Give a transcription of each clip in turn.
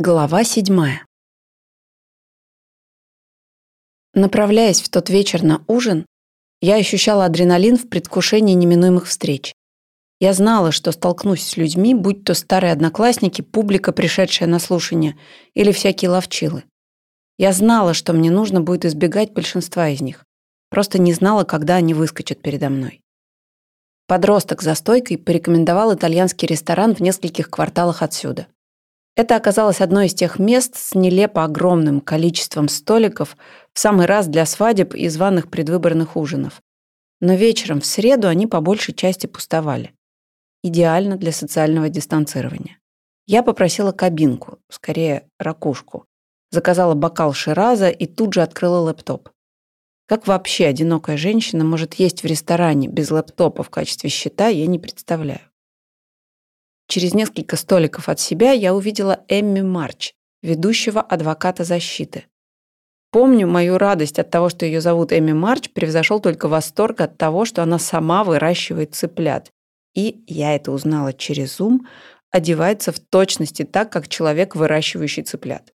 Глава седьмая. Направляясь в тот вечер на ужин, я ощущала адреналин в предвкушении неминуемых встреч. Я знала, что столкнусь с людьми, будь то старые одноклассники, публика, пришедшая на слушание, или всякие ловчилы. Я знала, что мне нужно будет избегать большинства из них. Просто не знала, когда они выскочат передо мной. Подросток за стойкой порекомендовал итальянский ресторан в нескольких кварталах отсюда. Это оказалось одно из тех мест с нелепо огромным количеством столиков в самый раз для свадеб и званых предвыборных ужинов. Но вечером в среду они по большей части пустовали. Идеально для социального дистанцирования. Я попросила кабинку, скорее ракушку. Заказала бокал шираза и тут же открыла лэптоп. Как вообще одинокая женщина может есть в ресторане без лэптопа в качестве счета, я не представляю. Через несколько столиков от себя я увидела Эмми Марч, ведущего адвоката защиты. Помню, мою радость от того, что ее зовут Эми Марч, превзошел только восторг от того, что она сама выращивает цыплят. И, я это узнала через Zoom, одевается в точности так, как человек, выращивающий цыплят.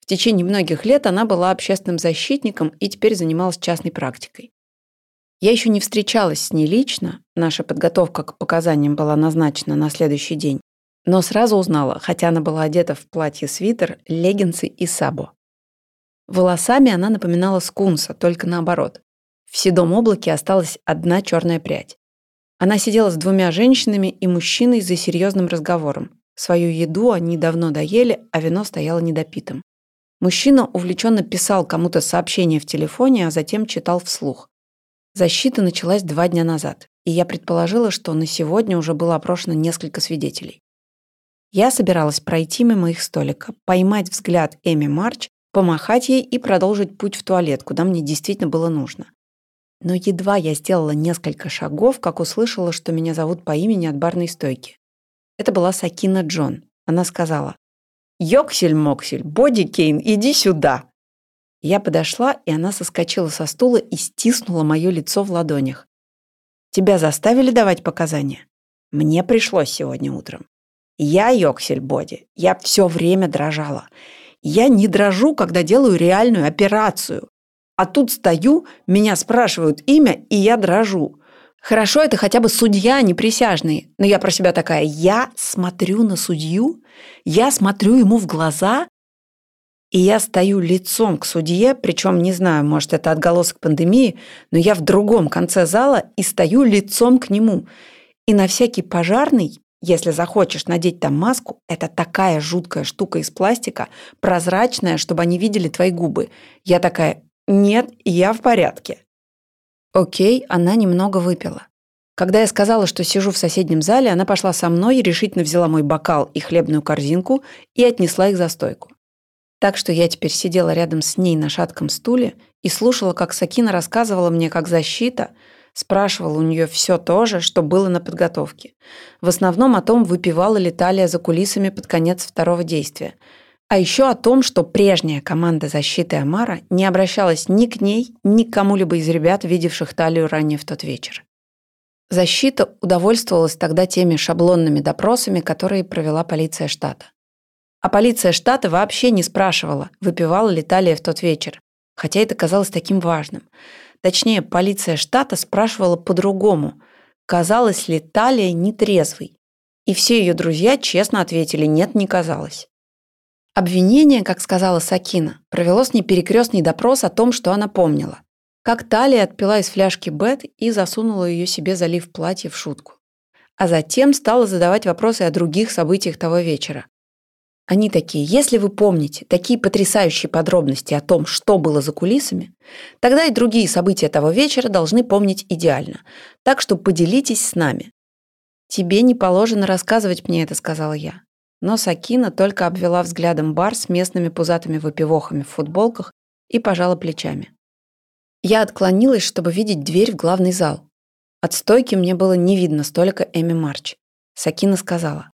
В течение многих лет она была общественным защитником и теперь занималась частной практикой. Я еще не встречалась с ней лично, наша подготовка к показаниям была назначена на следующий день, но сразу узнала, хотя она была одета в платье-свитер, леггинсы и сабо. Волосами она напоминала скунса, только наоборот. В седом облаке осталась одна черная прядь. Она сидела с двумя женщинами и мужчиной за серьезным разговором. Свою еду они давно доели, а вино стояло недопитым. Мужчина увлеченно писал кому-то сообщение в телефоне, а затем читал вслух. Защита началась два дня назад, и я предположила, что на сегодня уже было опрошено несколько свидетелей. Я собиралась пройти мимо их столика, поймать взгляд Эми Марч, помахать ей и продолжить путь в туалет, куда мне действительно было нужно. Но едва я сделала несколько шагов, как услышала, что меня зовут по имени от барной стойки. Это была Сакина Джон. Она сказала, «Йоксель-моксель, Боди Кейн, иди сюда!» Я подошла, и она соскочила со стула и стиснула мое лицо в ладонях. «Тебя заставили давать показания?» «Мне пришлось сегодня утром. Я Йоксель Боди. Я все время дрожала. Я не дрожу, когда делаю реальную операцию. А тут стою, меня спрашивают имя, и я дрожу. Хорошо, это хотя бы судья, а не присяжный. Но я про себя такая, я смотрю на судью, я смотрю ему в глаза, и я стою лицом к судье, причем не знаю, может, это отголосок пандемии, но я в другом конце зала и стою лицом к нему. И на всякий пожарный, если захочешь надеть там маску, это такая жуткая штука из пластика, прозрачная, чтобы они видели твои губы. Я такая, нет, я в порядке. Окей, она немного выпила. Когда я сказала, что сижу в соседнем зале, она пошла со мной, решительно взяла мой бокал и хлебную корзинку и отнесла их за стойку. Так что я теперь сидела рядом с ней на шатком стуле и слушала, как Сакина рассказывала мне, как защита, спрашивала у нее все то же, что было на подготовке. В основном о том, выпивала ли Талия за кулисами под конец второго действия. А еще о том, что прежняя команда защиты Амара не обращалась ни к ней, ни к кому-либо из ребят, видевших Талию ранее в тот вечер. Защита удовольствовалась тогда теми шаблонными допросами, которые провела полиция штата. А полиция штата вообще не спрашивала, выпивала ли Талия в тот вечер, хотя это казалось таким важным. Точнее, полиция штата спрашивала по-другому, казалось ли Талия нетрезвой. И все ее друзья честно ответили «нет, не казалось». Обвинение, как сказала Сакина, провело с ней перекрестный допрос о том, что она помнила. Как Талия отпила из фляжки Бет и засунула ее себе, залив платье в шутку. А затем стала задавать вопросы о других событиях того вечера. Они такие, если вы помните такие потрясающие подробности о том, что было за кулисами, тогда и другие события того вечера должны помнить идеально. Так что поделитесь с нами. «Тебе не положено рассказывать мне это», — сказала я. Но Сакина только обвела взглядом бар с местными пузатыми выпивохами в футболках и пожала плечами. Я отклонилась, чтобы видеть дверь в главный зал. От стойки мне было не видно столика Эми Марч. Сакина сказала.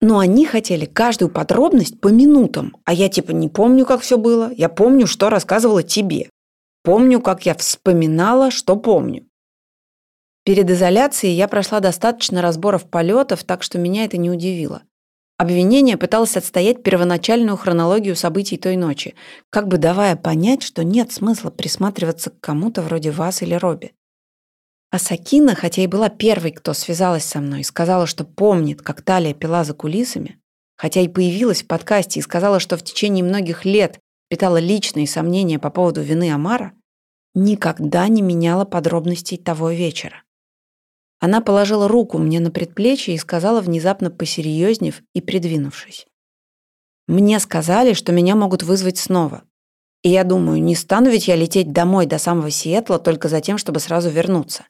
Но они хотели каждую подробность по минутам, а я типа не помню, как все было. Я помню, что рассказывала тебе. Помню, как я вспоминала, что помню. Перед изоляцией я прошла достаточно разборов полетов, так что меня это не удивило. Обвинение пыталось отстоять первоначальную хронологию событий той ночи, как бы давая понять, что нет смысла присматриваться к кому-то вроде вас или Робби. А Сакина, хотя и была первой, кто связалась со мной, сказала, что помнит, как Талия пила за кулисами, хотя и появилась в подкасте и сказала, что в течение многих лет питала личные сомнения по поводу вины Амара, никогда не меняла подробностей того вечера. Она положила руку мне на предплечье и сказала, внезапно посерьезнев и придвинувшись. «Мне сказали, что меня могут вызвать снова. И я думаю, не стану ведь я лететь домой до самого Сиэтла только за тем, чтобы сразу вернуться.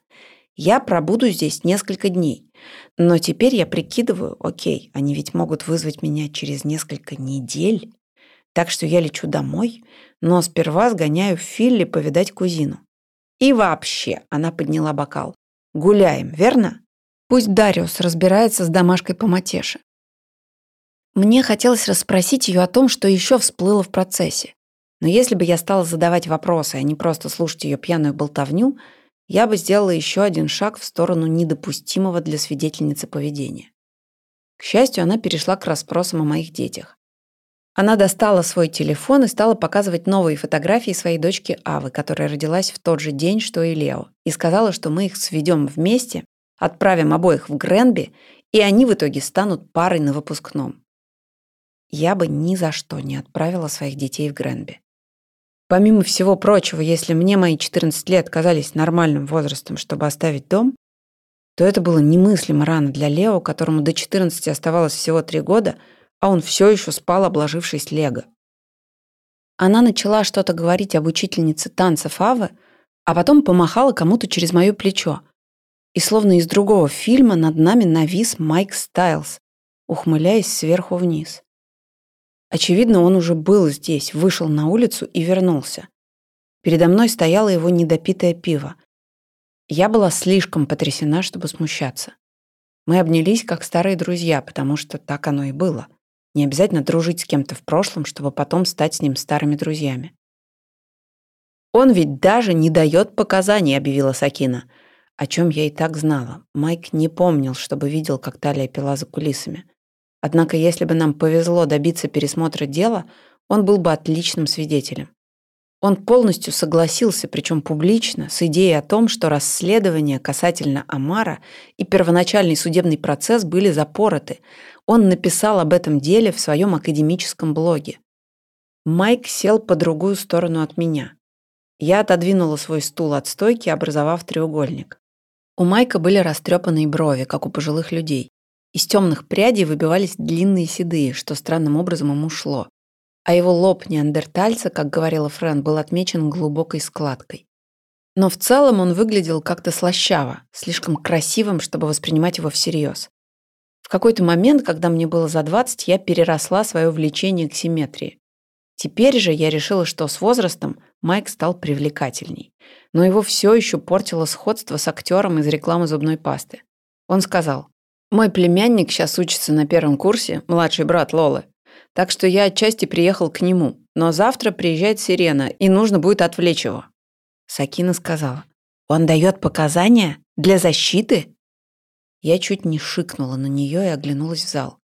Я пробуду здесь несколько дней. Но теперь я прикидываю, окей, они ведь могут вызвать меня через несколько недель. Так что я лечу домой, но сперва сгоняю в Филли повидать кузину. И вообще, она подняла бокал. Гуляем, верно? Пусть Дариус разбирается с домашкой по матеше. Мне хотелось расспросить ее о том, что еще всплыло в процессе. Но если бы я стала задавать вопросы, а не просто слушать ее пьяную болтовню, я бы сделала еще один шаг в сторону недопустимого для свидетельницы поведения. К счастью, она перешла к расспросам о моих детях. Она достала свой телефон и стала показывать новые фотографии своей дочки Авы, которая родилась в тот же день, что и Лео и сказала, что мы их сведем вместе, отправим обоих в Гренби, и они в итоге станут парой на выпускном. Я бы ни за что не отправила своих детей в Гренби. Помимо всего прочего, если мне мои 14 лет казались нормальным возрастом, чтобы оставить дом, то это было немыслимо рано для Лео, которому до 14 оставалось всего 3 года, а он все еще спал, обложившись лего. Она начала что-то говорить об учительнице танцев Авы, а потом помахала кому-то через мое плечо. И словно из другого фильма над нами навис Майк Стайлз, ухмыляясь сверху вниз. Очевидно, он уже был здесь, вышел на улицу и вернулся. Передо мной стояло его недопитое пиво. Я была слишком потрясена, чтобы смущаться. Мы обнялись как старые друзья, потому что так оно и было. Не обязательно дружить с кем-то в прошлом, чтобы потом стать с ним старыми друзьями. «Он ведь даже не дает показаний», — объявила Сакина. О чем я и так знала. Майк не помнил, чтобы видел, как Талия пила за кулисами. Однако, если бы нам повезло добиться пересмотра дела, он был бы отличным свидетелем. Он полностью согласился, причем публично, с идеей о том, что расследование касательно Амара и первоначальный судебный процесс были запороты. Он написал об этом деле в своем академическом блоге. Майк сел по другую сторону от меня. Я отодвинула свой стул от стойки, образовав треугольник. У Майка были растрепанные брови, как у пожилых людей. Из темных прядей выбивались длинные седые, что странным образом ему шло. А его лоб неандертальца, как говорила Френ, был отмечен глубокой складкой. Но в целом он выглядел как-то слащаво, слишком красивым, чтобы воспринимать его всерьез. В какой-то момент, когда мне было за 20, я переросла свое влечение к симметрии. Теперь же я решила, что с возрастом Майк стал привлекательней. Но его все еще портило сходство с актером из рекламы зубной пасты. Он сказал, «Мой племянник сейчас учится на первом курсе, младший брат Лолы. Так что я отчасти приехал к нему. Но завтра приезжает Сирена, и нужно будет отвлечь его». Сакина сказала, «Он дает показания? Для защиты?» Я чуть не шикнула на нее и оглянулась в зал.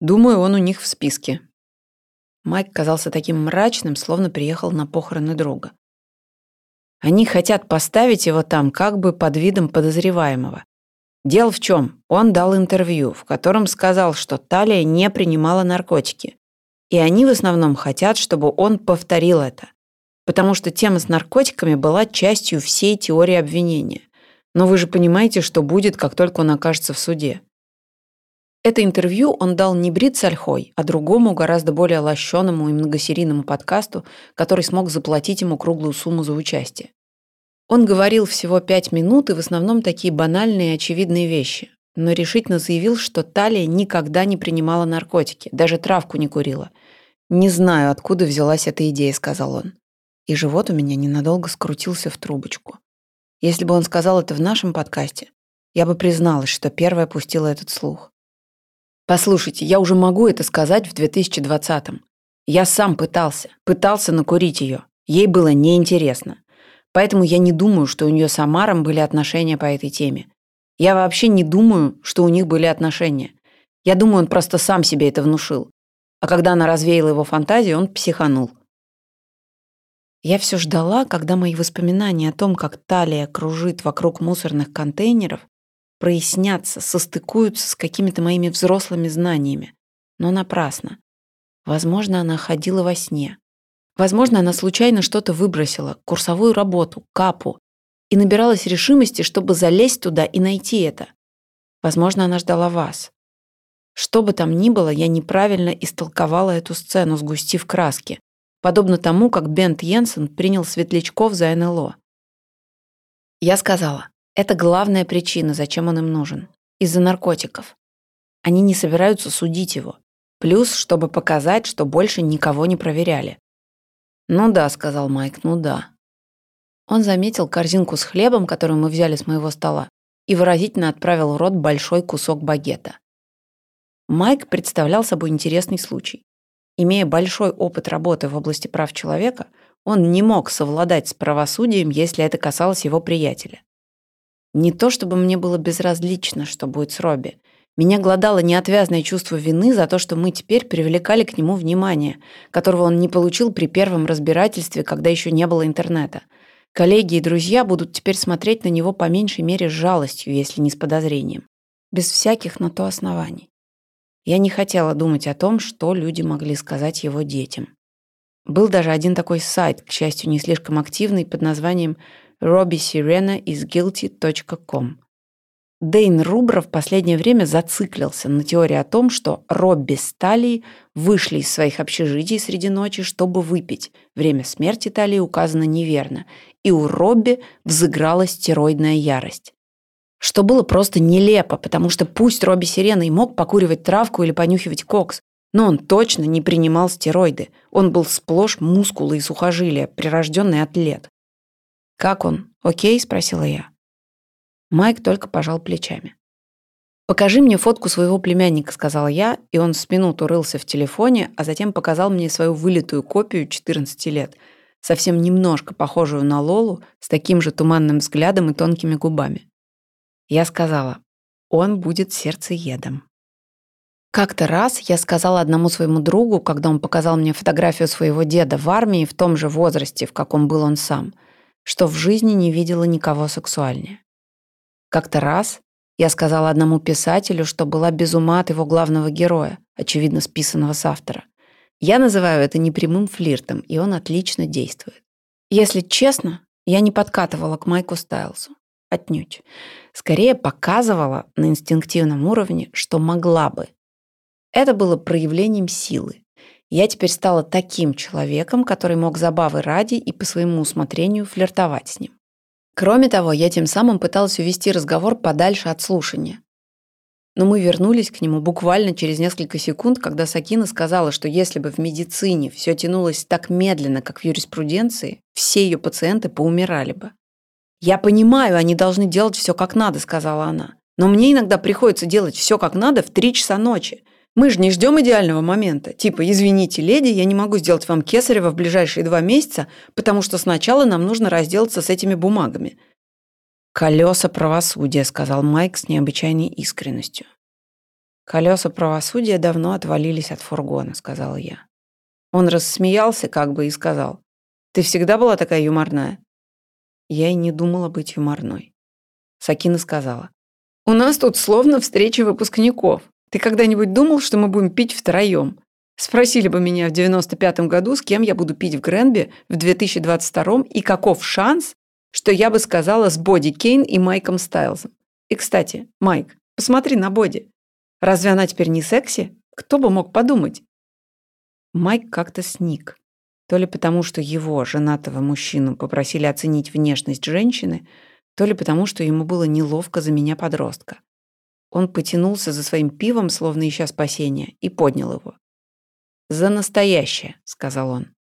«Думаю, он у них в списке», Майк казался таким мрачным, словно приехал на похороны друга. Они хотят поставить его там как бы под видом подозреваемого. Дело в чем? Он дал интервью, в котором сказал, что Талия не принимала наркотики. И они в основном хотят, чтобы он повторил это. Потому что тема с наркотиками была частью всей теории обвинения. Но вы же понимаете, что будет, как только он окажется в суде. Это интервью он дал не Брит Сальхой, а другому, гораздо более лощеному и многосерийному подкасту, который смог заплатить ему круглую сумму за участие. Он говорил всего пять минут и в основном такие банальные и очевидные вещи, но решительно заявил, что Талия никогда не принимала наркотики, даже травку не курила. «Не знаю, откуда взялась эта идея», — сказал он. И живот у меня ненадолго скрутился в трубочку. Если бы он сказал это в нашем подкасте, я бы призналась, что первая пустила этот слух. Послушайте, я уже могу это сказать в 2020-м. Я сам пытался, пытался накурить ее. Ей было неинтересно. Поэтому я не думаю, что у нее с Амаром были отношения по этой теме. Я вообще не думаю, что у них были отношения. Я думаю, он просто сам себе это внушил. А когда она развеяла его фантазию, он психанул. Я все ждала, когда мои воспоминания о том, как талия кружит вокруг мусорных контейнеров, прояснятся, состыкуются с какими-то моими взрослыми знаниями. Но напрасно. Возможно, она ходила во сне. Возможно, она случайно что-то выбросила, курсовую работу, капу, и набиралась решимости, чтобы залезть туда и найти это. Возможно, она ждала вас. Что бы там ни было, я неправильно истолковала эту сцену, сгустив краски подобно тому, как Бент Йенсен принял светлячков за НЛО. Я сказала, это главная причина, зачем он им нужен. Из-за наркотиков. Они не собираются судить его. Плюс, чтобы показать, что больше никого не проверяли. «Ну да», — сказал Майк, — «ну да». Он заметил корзинку с хлебом, которую мы взяли с моего стола, и выразительно отправил в рот большой кусок багета. Майк представлял собой интересный случай. Имея большой опыт работы в области прав человека, он не мог совладать с правосудием, если это касалось его приятеля. Не то чтобы мне было безразлично, что будет с Робби. Меня глодало неотвязное чувство вины за то, что мы теперь привлекали к нему внимание, которого он не получил при первом разбирательстве, когда еще не было интернета. Коллеги и друзья будут теперь смотреть на него по меньшей мере с жалостью, если не с подозрением. Без всяких на то оснований. Я не хотела думать о том, что люди могли сказать его детям. Был даже один такой сайт, к счастью, не слишком активный, под названием robbysirena.isguilty.com. Дейн Рубра в последнее время зациклился на теории о том, что Робби с Талией вышли из своих общежитий среди ночи, чтобы выпить. Время смерти Талии указано неверно, и у Робби взыграла стероидная ярость что было просто нелепо, потому что пусть Робби Сирена и мог покуривать травку или понюхивать кокс, но он точно не принимал стероиды. Он был сплошь мускулы и сухожилия, прирожденный атлет. «Как он? Окей?» – спросила я. Майк только пожал плечами. «Покажи мне фотку своего племянника», — сказала я, и он с минуту рылся в телефоне, а затем показал мне свою вылитую копию 14 лет, совсем немножко похожую на Лолу, с таким же туманным взглядом и тонкими губами. Я сказала, он будет сердцеедом. Как-то раз я сказала одному своему другу, когда он показал мне фотографию своего деда в армии в том же возрасте, в каком был он сам, что в жизни не видела никого сексуальнее. Как-то раз я сказала одному писателю, что была без ума от его главного героя, очевидно списанного с автора. Я называю это непрямым флиртом, и он отлично действует. Если честно, я не подкатывала к Майку Стайлсу. Отнюдь. Скорее показывала на инстинктивном уровне, что могла бы. Это было проявлением силы. Я теперь стала таким человеком, который мог забавы ради и по своему усмотрению флиртовать с ним. Кроме того, я тем самым пыталась увести разговор подальше от слушания. Но мы вернулись к нему буквально через несколько секунд, когда Сакина сказала, что если бы в медицине все тянулось так медленно, как в юриспруденции, все ее пациенты поумирали бы. «Я понимаю, они должны делать все как надо», — сказала она. «Но мне иногда приходится делать все как надо в три часа ночи. Мы же не ждем идеального момента. Типа, извините, леди, я не могу сделать вам кесарево в ближайшие два месяца, потому что сначала нам нужно разделаться с этими бумагами». «Колеса правосудия», — сказал Майк с необычайной искренностью. «Колеса правосудия давно отвалились от фургона», — сказала я. Он рассмеялся как бы и сказал, «Ты всегда была такая юморная?» Я и не думала быть юморной. Сакина сказала. «У нас тут словно встреча выпускников. Ты когда-нибудь думал, что мы будем пить втроем? Спросили бы меня в 95-м году, с кем я буду пить в Гренби в 2022 и каков шанс, что я бы сказала с Боди Кейн и Майком Стайлзом. И, кстати, Майк, посмотри на Боди. Разве она теперь не секси? Кто бы мог подумать?» Майк как-то сник. То ли потому, что его, женатого мужчину, попросили оценить внешность женщины, то ли потому, что ему было неловко за меня подростка. Он потянулся за своим пивом, словно ища спасения, и поднял его. «За настоящее», — сказал он.